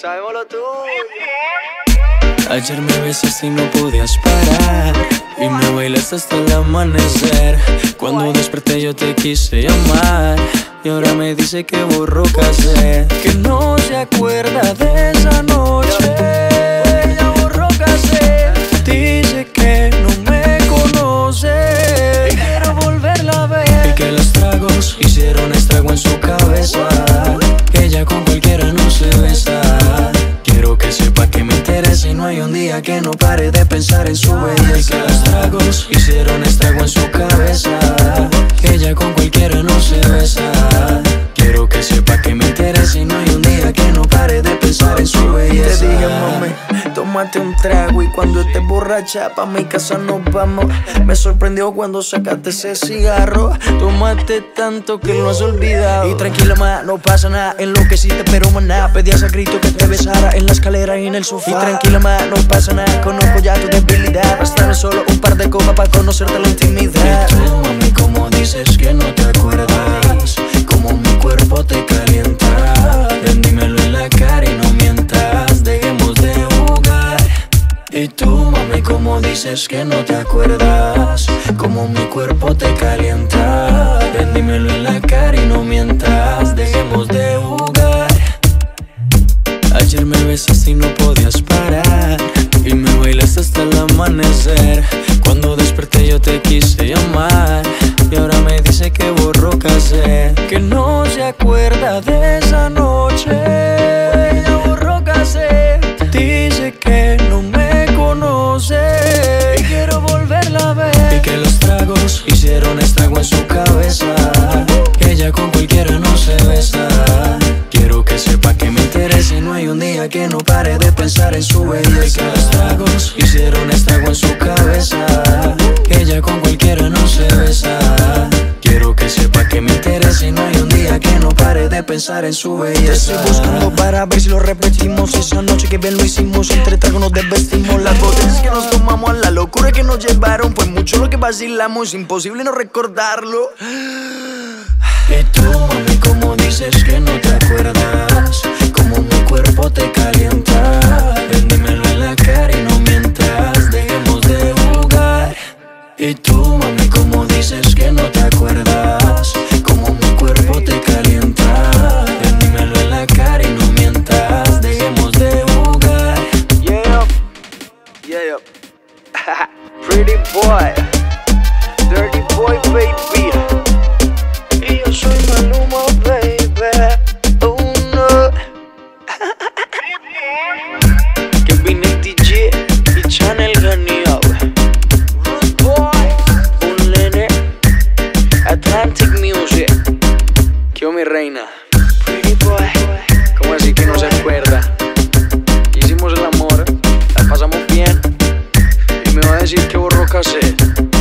Sabemos lo tuyo. Ayer me besaste y no podías parar Y me bailaste hasta el amanecer. Cuando desperté yo te quise llamar Y ahora me dice que borró casé Que no se acuerda de esa noche no hay un día que no pare de pensar en su belleza. Los tragos hicieron estrago en su cabeza. Que ella con cualquiera no se besa. Quiero que sepa que me interesa y no hay un día que no pare de pensar en su Te belleza. dije, mami, tómate un trago y cuando estés borracha pa' mi casa nos vamos. Me sorprendió cuando sacaste ese cigarro. Tomaste tanto que lo has olvidado. Y tranquila, ma, no pasa nada. Enloqueciste, pero maná. Pedías a grito que te besara en la escalera y en el sofá. Y tranquila, ma, no pasa nada. Conozco ya tu debilidad. Bastaron solo un par de copas para conocerte la intimidad. Y tú, mami, como dices que no te acuerdas Y tú, mami, como dices que no te acuerdas Como mi cuerpo te calienta Ven, en la cara y no mientas Dejemos de jugar. Ayer me besaste y no podías parar Y me bailaste hasta el amanecer. Cuando desperté yo te quise llamar Y ahora me dice que borró casé Que no se acuerda de esa hicieron estrago en su cabeza ella con cualquiera no se besa Quiero que sepa que me interesa y no hay un día que no pare de pensar en su belleza. Los hicieron estrago en su cabeza. Ella con pare de pensar en su Te belleza. estoy buscando para ver si lo repetimos. Esa noche que bien lo hicimos Entre tragos nos desvestimos. Las botellas que nos tomamos La locura que nos llevaron. Fue mucho lo que vacilamos Imposible no recordarlo. Y tú, mami, como dices que no te acuerdas Como mi cuerpo te calienta. Ven, dímelo en la cara y no mientas Dejemos de jugar. Y tú, mami, yeah yeah. Pretty boy Dirty boy, baby Hicimos